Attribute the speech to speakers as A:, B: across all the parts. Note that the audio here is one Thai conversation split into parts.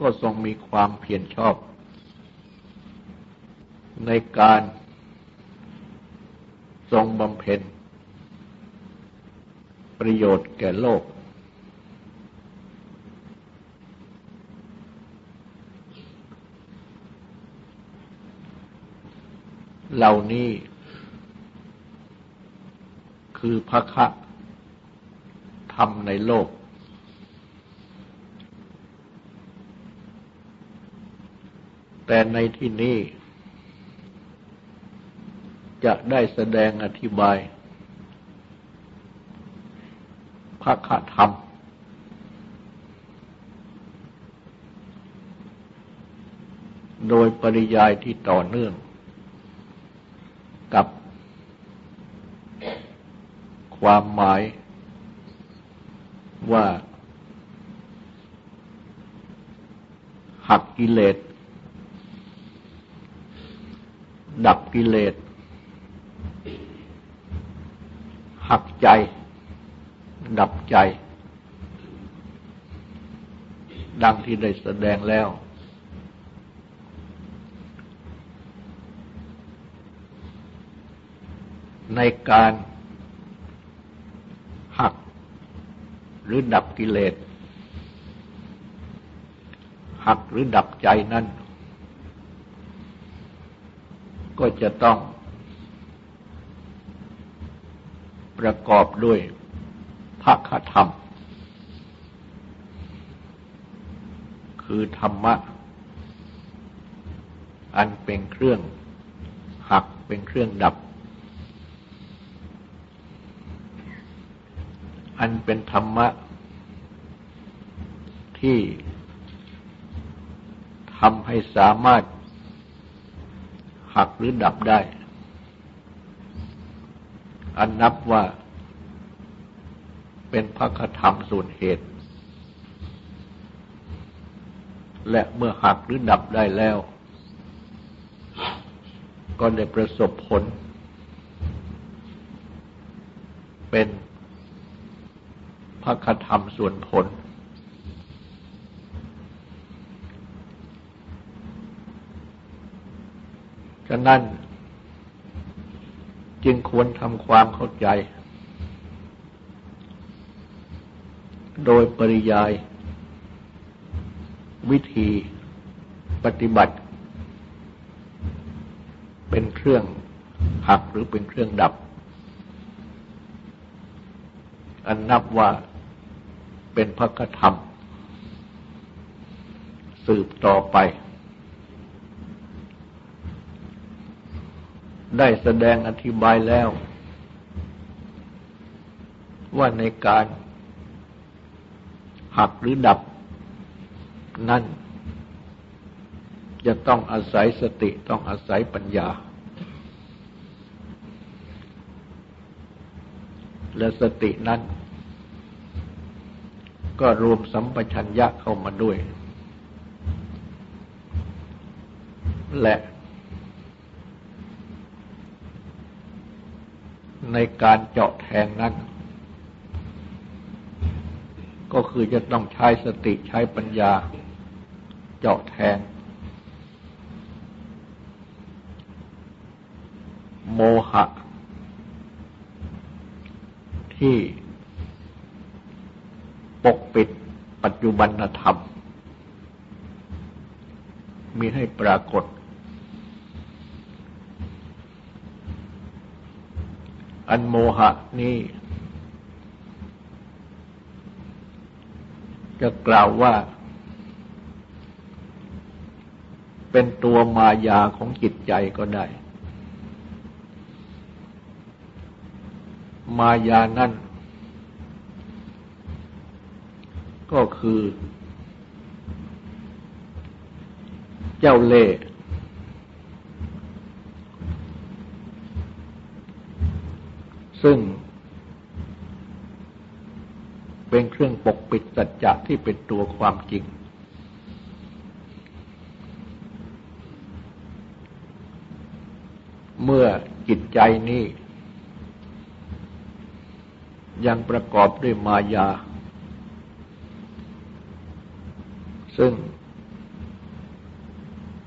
A: ก็ทรงมีความเพียรชอบ ในการทรงบำเพ็ญ ประโยชน์แก่โลก เหล่านี้คือพระคะธรรมในโลก แต่ในที่นี้จะได้แสดงอธิบายพระคธรรม โดยปริยายที่ต่อเนื่อง กับความหมายว่าหักกิเลส ดับกิเลส หักใจ ดับใจ ดังที่ได้แสดงแล้ว ในการหักหรือดับกิเลสหักหรือดับใจนั้น ก็จะต้องประกอบด้วยภาคธรรม คือธรรมะ อันเป็นเครื่องหักเป็นเครื่องดับ อันเป็นธรรมะ ที่ทำให้สามารถ หักหรือดับได้ อันนับว่าเป็นพระคธรรมส่วนเหตุ และเมื่อหักหรือดับได้แล้ว ก็ได้ประสบผล เป็นพระคธรรมส่วนผล ฉะนั้น จึงควรทำความเข้าใจ โดยปริยาย วิธีปฏิบัติ เป็นเครื่องหักหรือเป็นเครื่องดับ อันนับว่าเป็นพระธรรม สืบต่อไป ได้แสดงอธิบายแล้ว ว่าในการหักหรือดับ นั่น จะต้องอาศัยสติต้องอาศัยปัญญา และสตินั้น ก็รวมสัมปชัญญะเข้ามาด้วย และ ในการเจาะแทงนั้น ก็คือจะต้องใช้สติใช้ปัญญาเจาะแทง โมหะ ที่ปกปิดปัจจุบันธรรม มีให้ปรากฏ อันโมหะนี้จะกล่าวว่า เป็นตัวมายาของจิตใจก็ได้ มายานั่น ก็คือ เจ้าเล่ห์ ซึ่ง เป็นเครื่องปกปิดสัจจะที่เป็นตัวความจริง เมื่อจิตใจนี้ ยังประกอบด้วยมายา ซึ่ง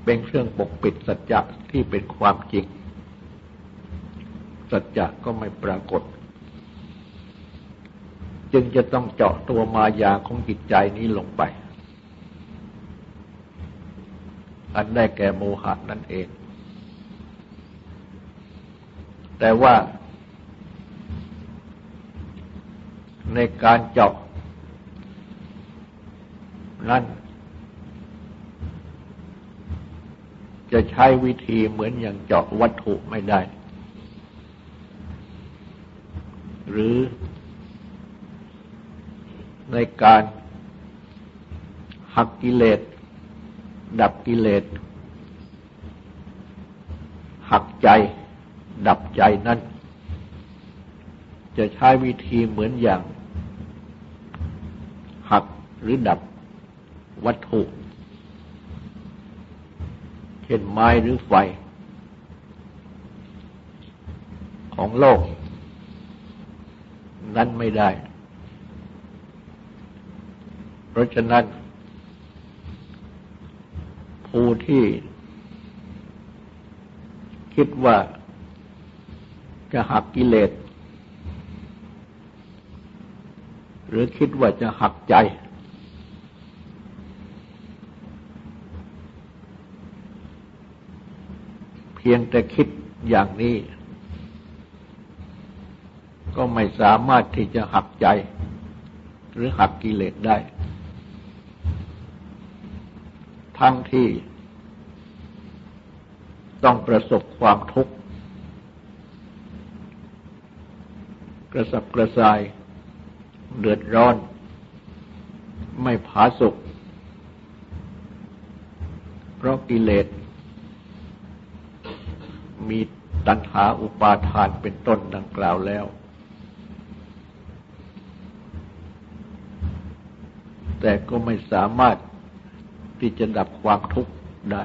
A: เป็นเครื่องปกปิดสัจจะที่เป็นความจริง สัจจะก็ไม่ปรากฏ จึงจะต้องเจาะตัวมายาของจิตใจนี้ลงไป อันได้แก่โมหะนั่นเอง แต่ว่า ในการเจาะนั้นจะใช้วิธีเหมือนอย่างเจาะวัตถุไม่ได้ หรือในการหักกิเลส ดับกิเลส หักใจ ดับใจนั้น จะใช้วิธีเหมือนอย่าง หักหรือดับวัตถุ เช่นไม้หรือไฟ ของโลก นั้นไม่ได้ เพราะฉะนั้น ผู้ที่คิดว่าจะหักกิเลส หรือคิดว่าจะหักใจ เพียงแต่คิดอย่างนี้ ก็ไม่สามารถที่จะหักใจ หรือหักกิเลสได้ ทั้งที่ ต้องประสบความทุกข์ กระสับกระส่าย เดือดร้อน ไม่ผาสุกเพราะกิเลส มีตัณหาอุปาทานเป็นต้นดังกล่าวแล้ว แต่ก็ไม่สามารถที่จะดับความทุกข์ได้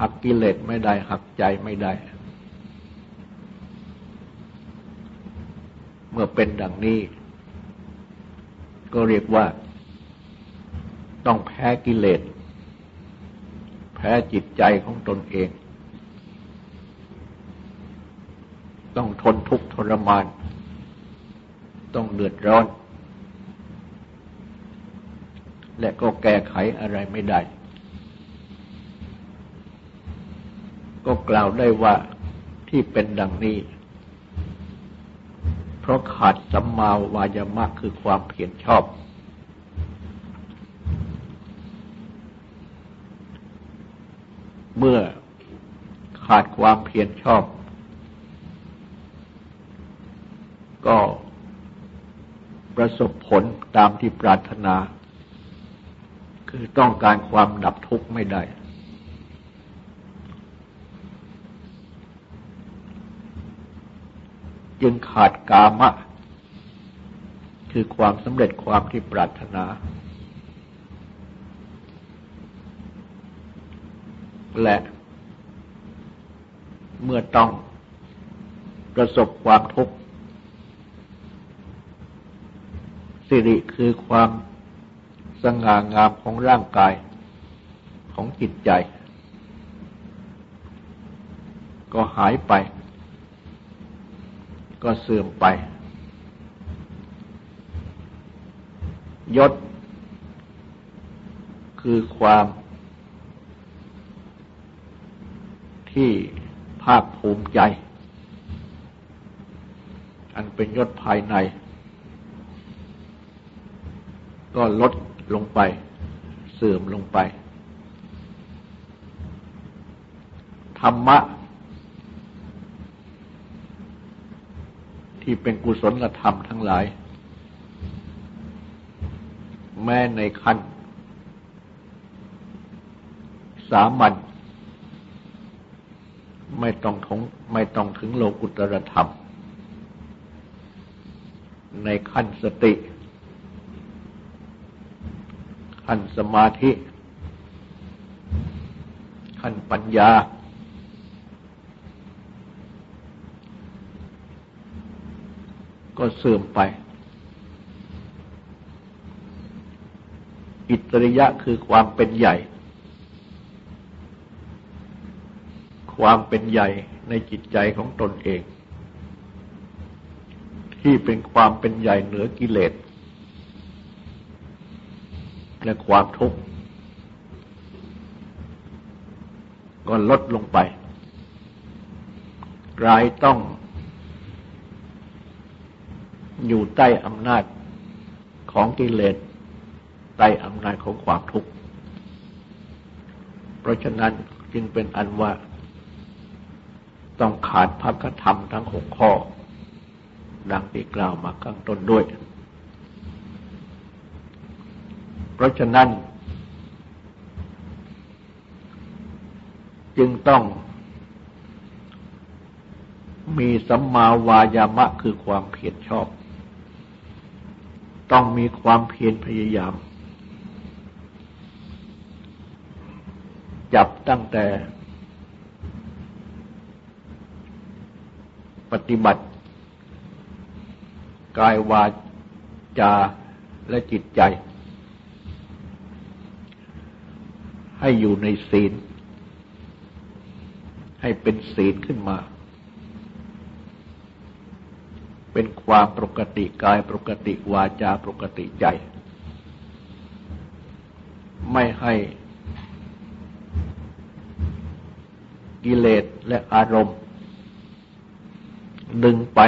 A: หักกิเลสไม่ได้ หักใจไม่ได้ เมื่อเป็นดังนี้ ก็เรียกว่า ต้องแพ้กิเลส แพ้จิตใจของตนเอง ต้องทนทุกข์ทรมาน ต้องเดือดร้อน และก็แก้ไขอะไรไม่ได้ ก็กล่าวได้ว่าที่เป็นดังนี้ เพราะขาดสัมมาวายามะคือความเพียรชอบ เมื่อขาดความเพียรชอบ ก็ประสบผลตามที่ปรารถนา คือต้องการความดับทุกข์ไม่ได้ จึงขาดกามะ คือความสำเร็จความที่ปรารถนา และเมื่อต้องประสบความทุกข์สิริคือความ สง่างามของร่างกายของจิตใจ ก็หายไป ก็เสื่อมไป ยศ คือความ ที่ภาคภูมิใจ อันเป็นยศภายใน ก็ลด ลงไป เสื่อมลงไป ธรรมะ ที่เป็นกุศลธรรมทั้งหลาย แม้ในขั้น สามัญไม่ต้องถงไม่ต้องถึงโลกุตรธรรม ในขั้นสติ ขั้นสมาธิ ขั้นปัญญา ก็เสื่อมไป อิตริยะคือความเป็นใหญ่ ความเป็นใหญ่ในจิตใจของตนเอง ที่เป็นความเป็นใหญ่เหนือกิเลส และความทุกข์ก็ลดลงไป กลายต้องอยู่ใต้อำนาจของกิเลสใต้อำนาจของความทุกข์ เพราะฉะนั้นจึงเป็นอันว่า ต้องขาดพระธรรมทั้งหกข้อ ดังที่กล่าวมาข้างต้นด้วย เพราะฉะนั้น จึงต้องมีสัมมาวายามะคือความเพียรชอบ ต้องมีความเพียรพยายาม จับตั้งแต่ ปฏิบัติ กายวาจาและจิตใจ ให้อยู่ในศีล ให้เป็นศีลขึ้นมา เป็นความปกติกายปกติวาจาปกติใจ ไม่ให้กิเลสและอารมณ์ ดึงไป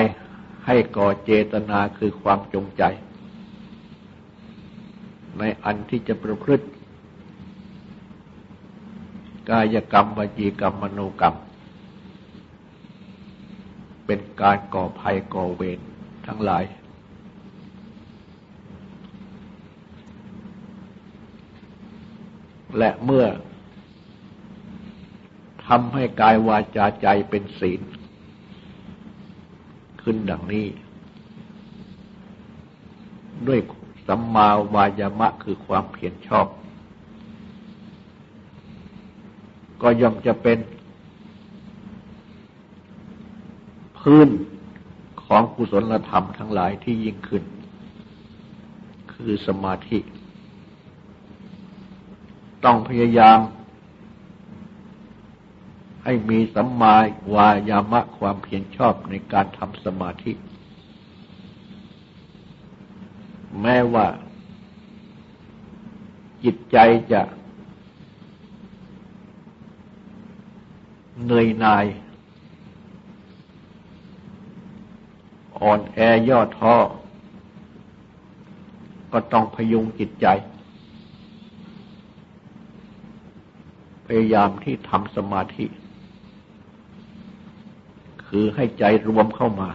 A: ให้ก่อเจตนาคือความจงใจ ในอันที่จะประพฤติ กายกรรมวจีกรรมมโนกรรม เป็นการก่อภัยก่อเวรทั้งหลาย และเมื่อทำให้กายวาจาใจเป็นศีล ขึ้นดังนี้ ด้วยสัมมาวายามะคือความเพียรชอบ ก็ย่อมจะเป็นพื้นของกุศลธรรมทั้งหลายที่ยิ่งขึ้น คือสมาธิ ต้องพยายาม ให้มีสัมมาวายามะความเพียรชอบในการทำสมาธิ แม้ว่าจิตใจจะ เหนื่อยหน่าย อ่อนแอย่อท้อ ก็ต้องพยุงจิตใจ พยายามที่ทำสมาธิ คือให้ใจรวมเข้ามา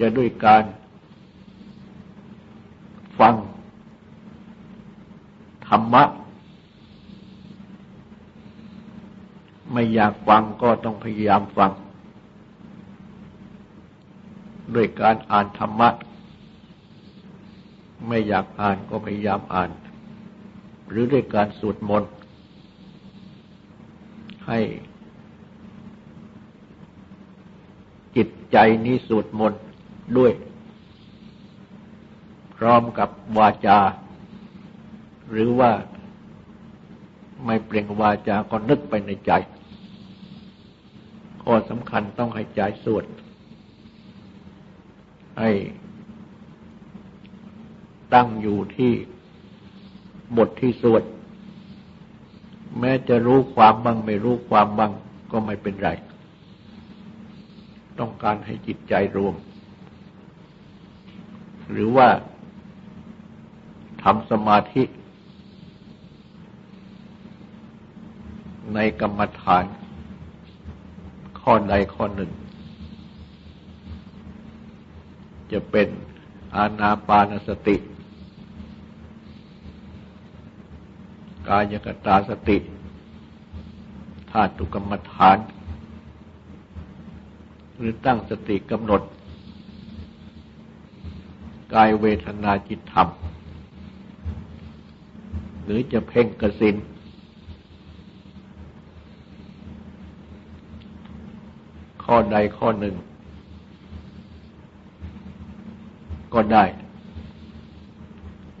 A: จะด้วยการฟังธรรมะ ไม่อยากฟังก็ต้องพยายามฟัง ด้วยการอ่านธรรมะ ไม่อยากอ่านก็พยายามอ่าน หรือด้วยการสวดมนต์ให้จิตใจนี้สวดมนต์ด้วย พร้อมกับวาจา หรือว่าไม่เปล่งวาจาก็นึกไปในใจ ข้อสำคัญต้องให้ใจสวดให้ตั้งอยู่ที่บทที่สวด แม้จะรู้ความบ้างไม่รู้ความบ้างก็ไม่เป็นไร ต้องการให้จิตใจรวม หรือว่าทำสมาธิ ในกรรมฐาน ข้อใดข้อหนึ่ง จะเป็นอาณาปานสติ กายกตาสติธาตุกรรมฐาน หรือตั้งสติกำหนด กายเวทนาจิตธรรม หรือจะเพ่งกสิน อใดข้อหนึ่ง ก็ได้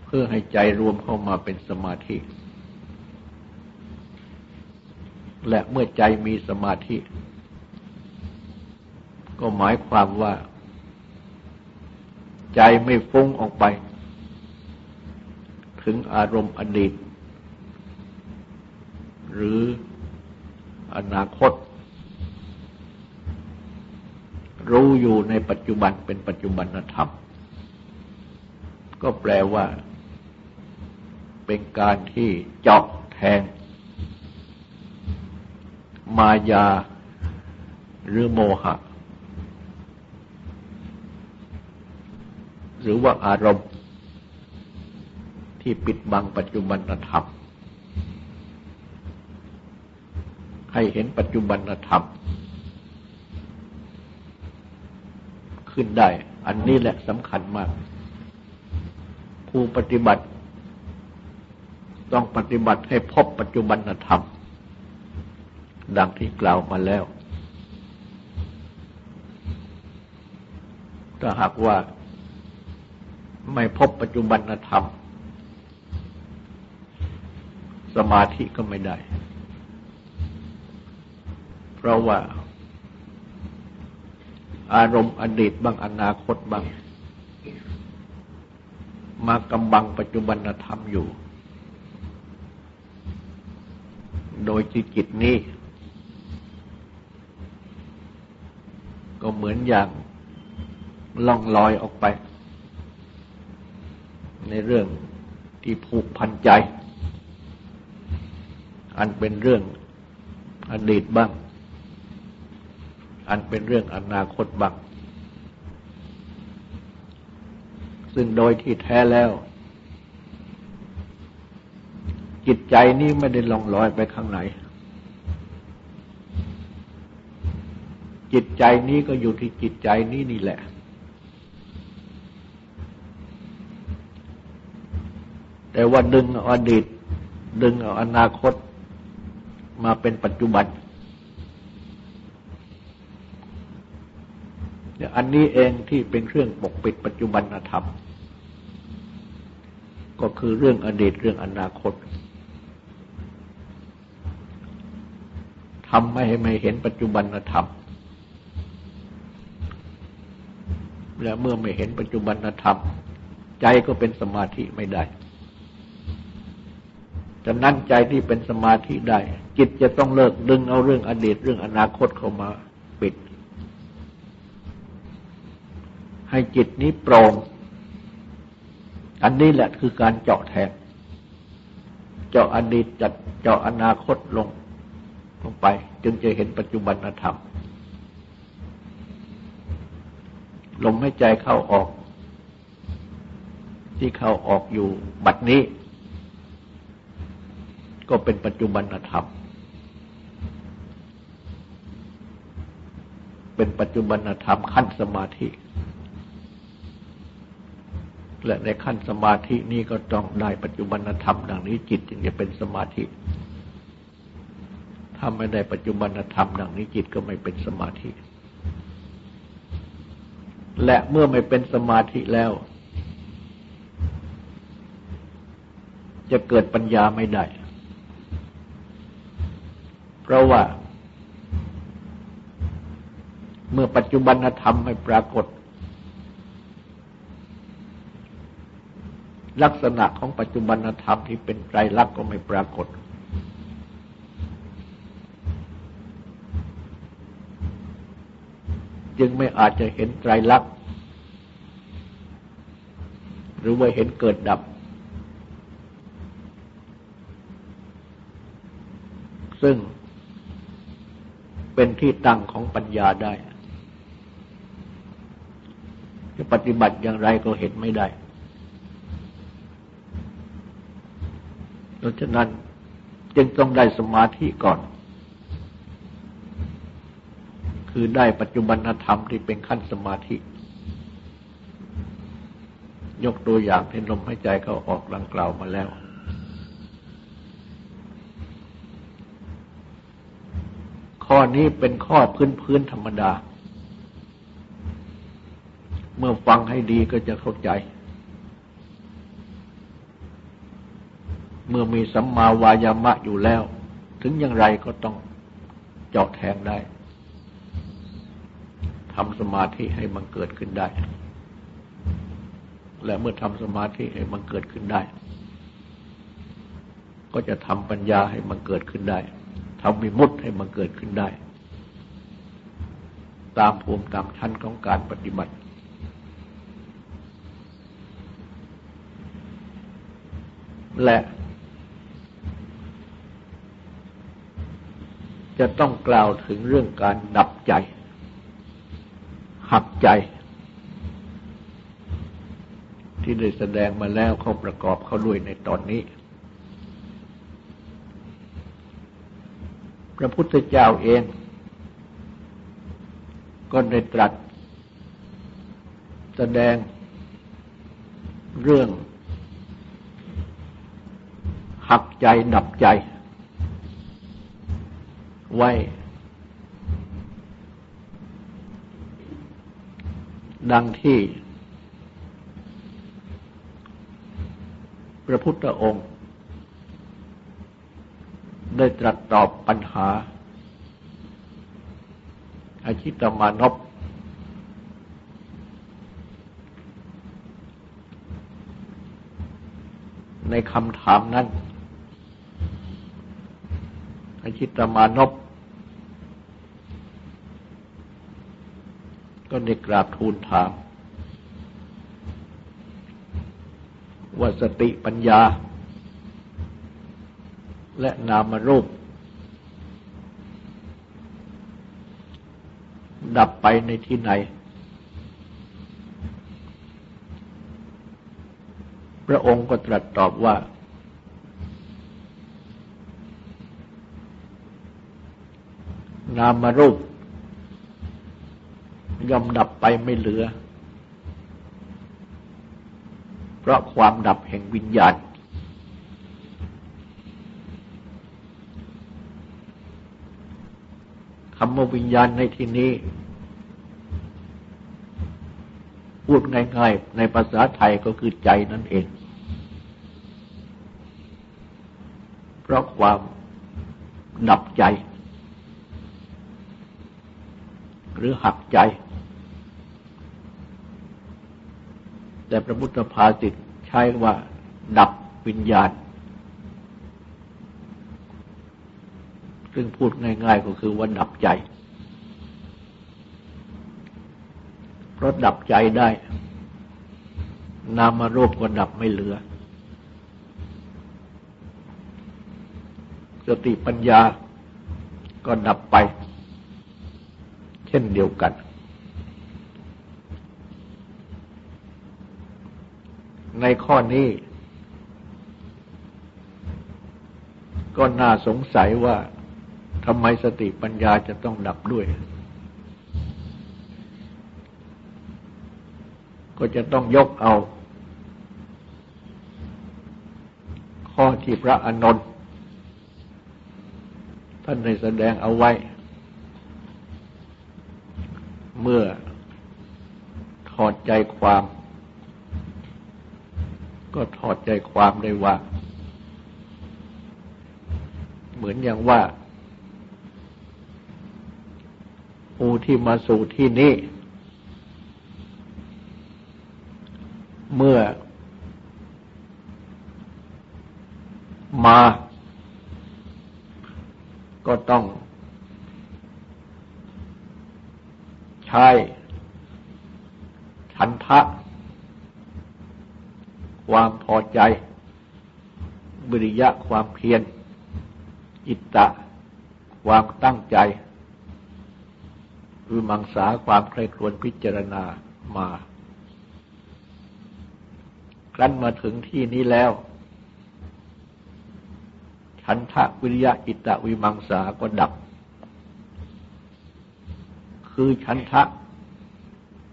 A: เพื่อให้ใจรวมเข้ามาเป็นสมาธิ และเมื่อใจมีสมาธิ ก็หมายความว่า ใจไม่ฟุ้งออกไป ถึงอารมณ์อดีต หรืออนาคต รู้อยู่ในปัจจุบันเป็นปัจจุบันธรรม ก็แปลว่า เป็นการที่เจาะแทง มายาหรือโมหะ หรือว่าอารมณ์ ที่ปิดบังปัจจุบันธรรมให้เห็นปัจจุบันธรรม ขึ้นได้ อันนี้แหละสำคัญมาก ผู้ปฏิบัติ ต้องปฏิบัติให้พบปัจจุบันธรรม ดังที่กล่าวมาแล้ว ถ้าหากว่าไม่พบปัจจุบันธรรม สมาธิก็ไม่ได้ เพราะว่า อารมณ์อดีตบางอนาคตบาง มากำบังปัจจุบันธรรมอยู่ โดยจิตนี้ ก็เหมือนอย่างล่องลอยออกไป ในเรื่องที่ผูกพันใจ อันเป็นเรื่องอดีตบ้าง อันเป็นเรื่องอนาคตบ้างซึ่งโดยที่แท้แล้ว จิตใจนี้ไม่ได้ลองลอยไปข้างไหน จิตใจนี้ก็อยู่ที่จิตใจนี้นี่แหละ แต่ว่าดึงอดีต ดึงอาอนาคตมาเป็นปัจจุบันเนี่ย อันนี้เองที่เป็นเครื่องปกปิดปัจจุบันธรรม ก็คือเรื่องอดีตเรื่องอนาคตทำไม่ให้ไม่เห็นปัจจุบันธรรม และเมื่อไม่เห็นปัจจุบันธรรม ใจก็เป็นสมาธิไม่ได้จะนั้นใจที่เป็นสมาธิได้ จิตจะต้องเลิกดึงเอาเรื่องอดีตเรื่องอนาคตเข้ามาปิด ให้จิตนี้โปร่ง อันนี้แหละคือการเจาะแทง เจาะอดีตจัดเจาะอนาคตลงลงไป จึงจะเห็นปัจจุบันธรรม ลมหายใจเข้าออก ที่เข้าออกอยู่บัดนี้ ก็เป็นปัจจุบันธรรมเป็นปัจจุบันธรรมขั้นสมาธิ และในขั้นสมาธินี้ก็ต้องได้ปัจจุบันธรรมดังนี้จิตจึงจะเป็นสมาธิ ถ้าไม่ได้ปัจจุบันธรรมดังนี้จิตก็ไม่เป็นสมาธิ และเมื่อไม่เป็นสมาธิแล้ว จะเกิดปัญญาไม่ได้ เพราะว่า เมื่อปัจจุบันธรรมไม่ปรากฏ ลักษณะของปัจจุบันธรรมที่เป็นไตรลักษณ์ก็ไม่ปรากฏ จึงไม่อาจจะเห็นไตรลักษณ์หรือว่าเห็นเกิดดับ ซึ่งเป็นที่ตั้งของปัญญาได้จะปฏิบัติอย่างไรก็เห็นไม่ได้ ดังนั้นจึงต้องได้สมาธิก่อน คือได้ปัจจุบันธรรมที่เป็นขั้นสมาธิ ยกตัวอย่างที่ลมหายใจเขาออกดังกล่าวมาแล้ว ข้อนี้เป็นข้อพื้นพื้นธรรมดา เมื่อฟังให้ดีก็จะเข้าใจ เมื่อมีสัมมาวายามะอยู่แล้ว ถึงอย่างไรก็ต้องเจาะแทงได้ทำสมาธิให้มันเกิดขึ้นได้ และเมื่อทำสมาธิให้มันเกิดขึ้นได้ ก็จะทำปัญญาให้มันเกิดขึ้นได้ทำมิมุตให้มันเกิดขึ้นได้ ตามภูมิตามชั้นของการปฏิบัติ และ จะต้องกล่าวถึงเรื่องการดับใจ หักใจ ที่ได้แสดงมาแล้วเขาประกอบเขาด้วยในตอนนี้ พระพุทธเจ้าเอง ก็ได้ตรัส แสดงเรื่องหักใจดับใจ ไว้ ดังที่พระพุทธองค์ ได้ตรัสตอบปัญหา อาชิตมานพในคำถามนั้นอาชิตมานพ ก็ได้กราบทูลถาม ว่าสติปัญญา และนามรูป ดับไปในที่ไหน พระองค์ก็ตรัสตอบว่านามรูป ย่อมดับไปไม่เหลือ เพราะความดับแห่งวิญญาณ คำว่าวิญญาณในที่นี้ พูดง่ายๆ ในภาษาไทยก็คือใจนั่นเอง เพราะความดับใจ หรือหักใจ แต่พระพุทธภาสิตใช้ว่า ดับวิญญาณ ซึ่งพูดง่าย ๆ ก็คือว่าดับใจ เพราะดับใจได้ นามารูปก็ดับไม่เหลือ สติปัญญาก็ดับไป เช่นเดียวกัน ในข้อนี้ ก็น่าสงสัยว่าทำไมสติปัญญาจะต้องดับด้วย ก็จะต้องยกเอา ข้อที่พระอนนท์ท่านได้แสดงเอาไว้ เมื่อถอดใจความ ก็ถอดใจความได้ว่า เหมือนอย่างว่า ผู้ที่มาสู่ที่นี้ เมื่อมา ก็ต้อง ใช้ฉันทะ ความพอใจบริยะความเพียรอิตตะ ความตั้งใจวิมังสาความใคร่ครวญพิจารณามา ครั้นมาถึงที่นี้แล้ว ฉันทะวิริยะอิตตะวิมังสาก็ดับ คือฉันทะ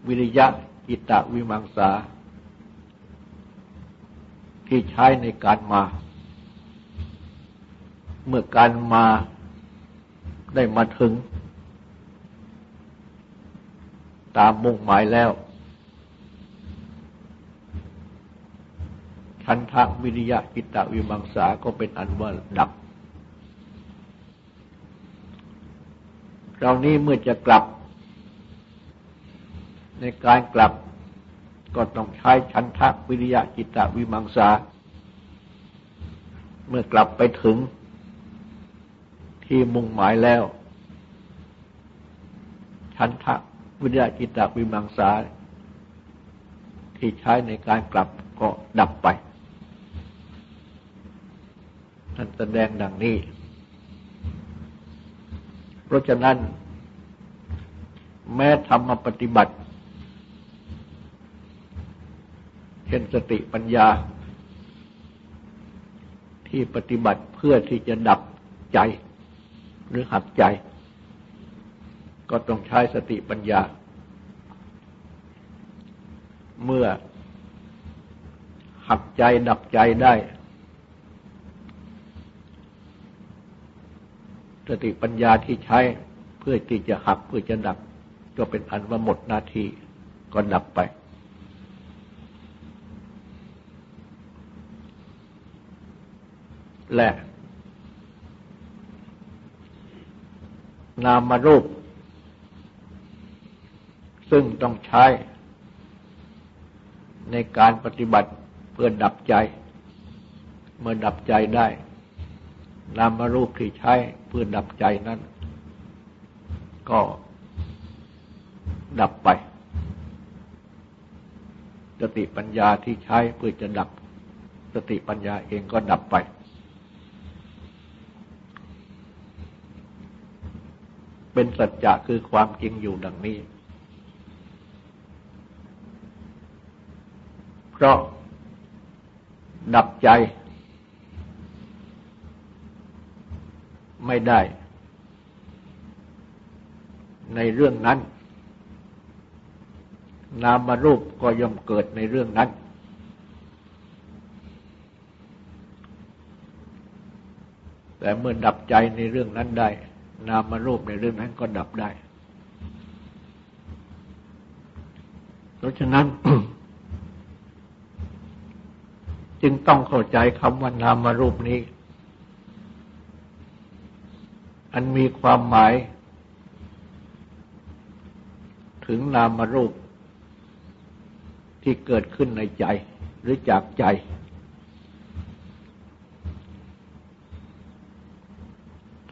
A: วิริยะอิตตะวิมังสา ที่ใช้ในการมา เมื่อการมาได้มาถึง ตามมุ่งหมายแล้วชันทะวิริยะกิตะวิมังสาก็เป็นอันว่าดับคราวนี้เมื่อจะกลับ ในการกลับ ก็ต้องใช้ชันทะวิริยะจิตตวิมังสา เมื่อกลับไปถึงที่มุ่งหมายแล้ว ชันทะวิริยะจิตตวิมังสา ที่ใช้ในการกลับก็ดับไปท่านแสดงดังนี้ เพราะฉะนั้น แม้ธรรมปฏิบัติเช่นสติปัญญา ที่ปฏิบัติเพื่อที่จะดับใจ หรือหักใจ ก็ต้องใช้สติปัญญา เมื่อหักใจดับใจได้ สติปัญญาที่ใช้เพื่อที่จะหักเพื่อจะดับ ก็เป็นอันว่าหมดหน้าที่ก็ดับไป และ นามรูป ซึ่งต้องใช้ ในการปฏิบัติเพื่อดับใจ เมื่อดับใจได้ นามรูปที่ใช้เพื่อดับใจนั้น ก็ดับไปสติปัญญาที่ใช้เพื่อจะดับสติปัญญาเองก็ดับไป เป็นสัจจะคือความจริงอยู่ดังนี้ เพราะดับใจ ไม่ได้ ในเรื่องนั้น นามารูปก็ย่อมเกิดในเรื่องนั้น แต่เมื่อดับใจในเรื่องนั้นได้ นามารูปในเรื่องนั้นก็ดับได้ เพราะฉะนั้น จึงต้องเข้าใจคำว่านามารูปนี้ อันมีความหมาย ถึงนามารูปที่เกิดขึ้นในใจหรือจากใจ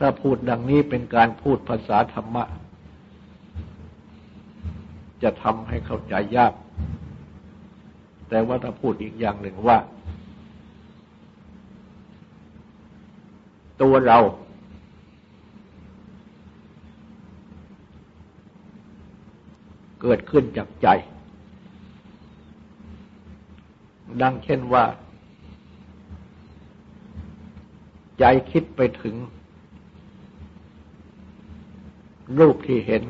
A: ถ้าพูดดังนี้เป็นการพูดภาษาธรรมะ จะทำให้เข้าใจยาก แต่ว่าถ้าพูดอีกอย่างหนึ่งว่า ตัวเรา เกิดขึ้นจากใจ ดังเช่นว่า ใจคิดไปถึง รูปที่เห็น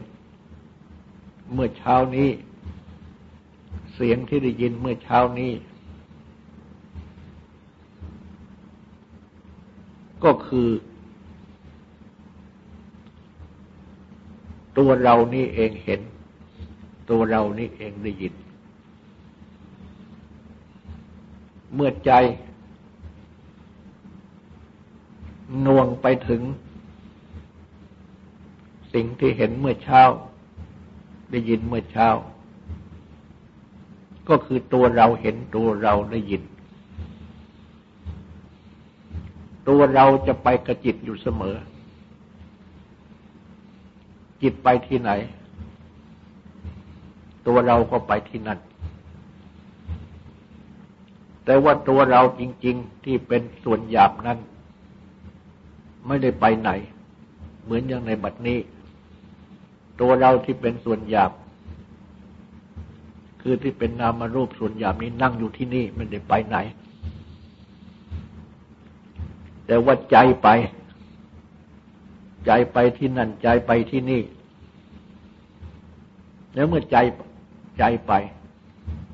A: เมื่อเช้านี้ เสียงที่ได้ยินเมื่อเช้านี้ ก็คือ ตัวเรานี่เองเห็น ตัวเรานี่เองได้ยิน เมื่อใจน่วงไปถึง สิ่งที่เห็นเมื่อเช้า ได้ยินเมื่อเช้า ก็คือตัวเราเห็นตัวเราได้ยิน ตัวเราจะไปกระจิตอยู่เสมอ จิตไปที่ไหน ตัวเราก็ไปที่นั่นแต่ว่าตัวเราจริง ๆ ที่เป็นส่วนหยาบนั้น ไม่ได้ไปไหน เหมือนอย่างในบัดนี้ ตัวเราที่เป็นส่วนหยาบ คือที่เป็นนามรูปส่วนหยาบนี้นั่งอยู่ที่นี่ไม่ได้ไปไหน แต่ว่าใจไป ใจไปที่นั่นใจไปที่นี่ แล้วเมื่อใจใจไป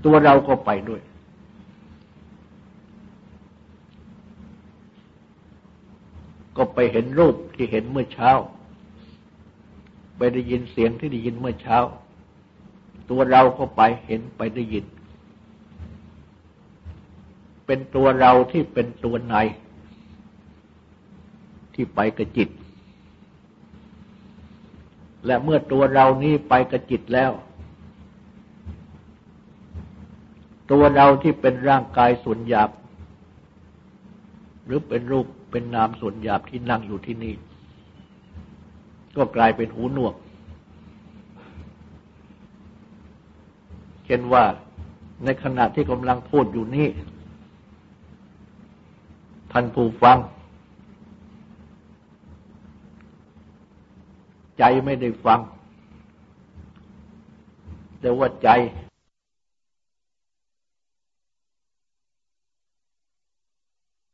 A: ตัวเราก็ไปด้วยก็ไปเห็นรูปที่เห็นเมื่อเช้า ไปได้ยินเสียงที่ได้ยินเมื่อเช้า ตัวเราก็ไปเห็นไปได้ยิน เป็นตัวเราที่เป็นตัวใน ที่ไปกับจิต และเมื่อตัวเรานี้ไปกระจิตแล้ว ตัวเราที่เป็นร่างกายส่วนหยาบ หรือเป็นรูปเป็นนามส่วนหยาบที่นั่งอยู่ที่นี่ ก็กลายเป็นหูหนวก เช่นว่าในขณะที่กำลังพูดอยู่นี้ ท่านผู้ฟัง ใจไม่ได้ฟัง แต่ว่าใจ